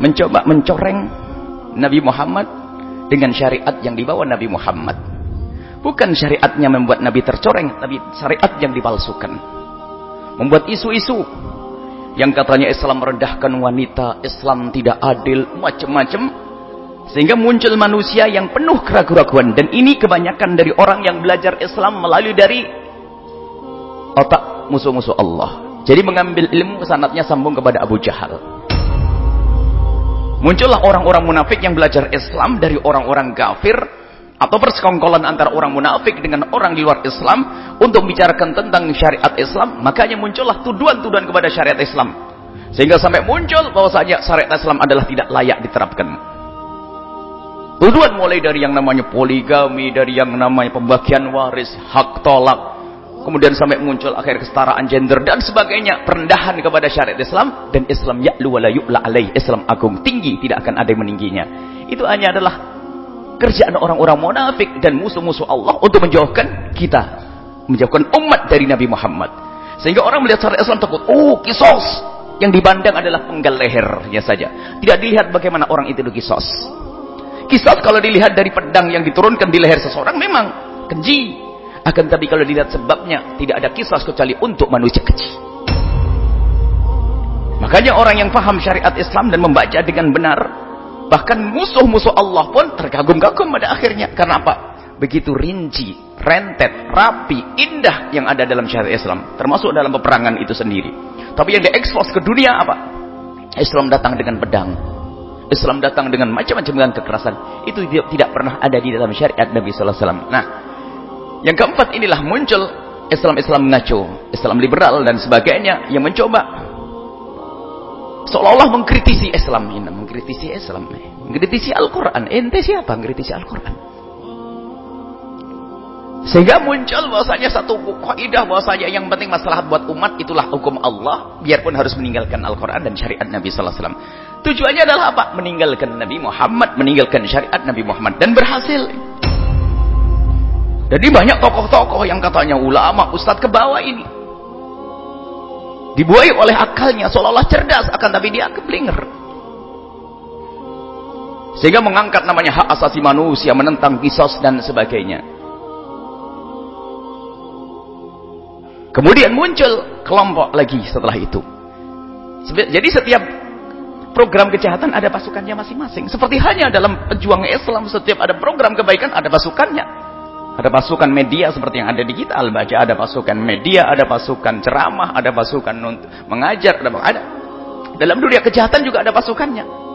mencoba mencoreng Nabi Muhammad dengan syariat yang dibawa Nabi Muhammad. Bukan syariatnya membuat Nabi tercoreng, tapi syariat yang dipalsukan. Membuat isu-isu yang katanya Islam merendahkan wanita, Islam tidak adil, macam-macam. Sehingga muncul manusia yang penuh keraguan-keraguan. Dan ini kebanyakan dari orang yang belajar Islam melalui dari otak musuh-musuh Allah. Jadi mengambil ilmu sanatnya sambung kepada Abu Jahal. Muncullah orang-orang munafik yang belajar Islam dari orang-orang kafir atau persekongkolan antara orang munafik dengan orang di luar Islam untuk membicarakan tentang syariat Islam, makanya muncullah tuduhan-tuduhan kepada syariat Islam. Sehingga sampai muncul bahwasanya syariat Islam adalah tidak layak diterapkan. Tuduhan mulai dari yang namanya poligami, dari yang namanya pembagian waris, hak tolak, kemudian sampai muncul akhir kesetaraan gender dan sebagainya, perendahan kepada syariat Islam dan Islam ya'lu wa la alaih. Islam agung tinggi, tidak akan ada yang meningginya. Itu hanya adalah kerjaan orang-orang munafik dan musuh-musuh Allah untuk menjauhkan kita, menjauhkan umat dari Nabi Muhammad. Sehingga orang melihat syariat Islam takut, oh kisos. Yang dibandang adalah penggal lehernya saja. Tidak dilihat bagaimana orang itu kisos. Kisos kalau dilihat dari pedang yang diturunkan di leher seseorang memang keji. Akan tapi kalau dilihat sebabnya tidak ada kisos kecuali untuk manusia kecil. Makanya orang yang paham syariat Islam dan membaca dengan benar Bahkan musuh-musuh Allah pun terkagum-kagum pada akhirnya. Karena apa? Begitu rinci, rentet, rapi, indah yang ada dalam syariat Islam. Termasuk dalam peperangan itu sendiri. Tapi yang diekspos ke dunia apa? Islam datang dengan pedang. Islam datang dengan macam-macam dengan kekerasan. Itu tidak pernah ada di dalam syariat Nabi Wasallam. Nah, yang keempat inilah muncul Islam-Islam ngaco, Islam liberal dan sebagainya yang mencoba seolah-olah mengkritisi Islam ini, mengkritisi Islam, mengkritisi Al-Quran. Ente siapa mengkritisi Al-Quran? Sehingga muncul bahwasanya satu kaidah bahwasanya yang penting masalah buat umat itulah hukum Allah, biarpun harus meninggalkan Al-Quran dan syariat Nabi Sallallahu Alaihi Wasallam. Tujuannya adalah apa? Meninggalkan Nabi Muhammad, meninggalkan syariat Nabi Muhammad dan berhasil. Jadi banyak tokoh-tokoh yang katanya ulama, ustadz ke bawah ini. Dibuai oleh akalnya seolah-olah cerdas akan tapi dia keblinger. Sehingga mengangkat namanya hak asasi manusia menentang kisos dan sebagainya. Kemudian muncul kelompok lagi setelah itu. Jadi setiap program kejahatan ada pasukannya masing-masing. Seperti hanya dalam pejuang Islam setiap ada program kebaikan ada pasukannya ada pasukan media seperti yang ada di kita Al-Baca, ada pasukan media, ada pasukan ceramah, ada pasukan mengajar, ada, ada. Dalam dunia kejahatan juga ada pasukannya.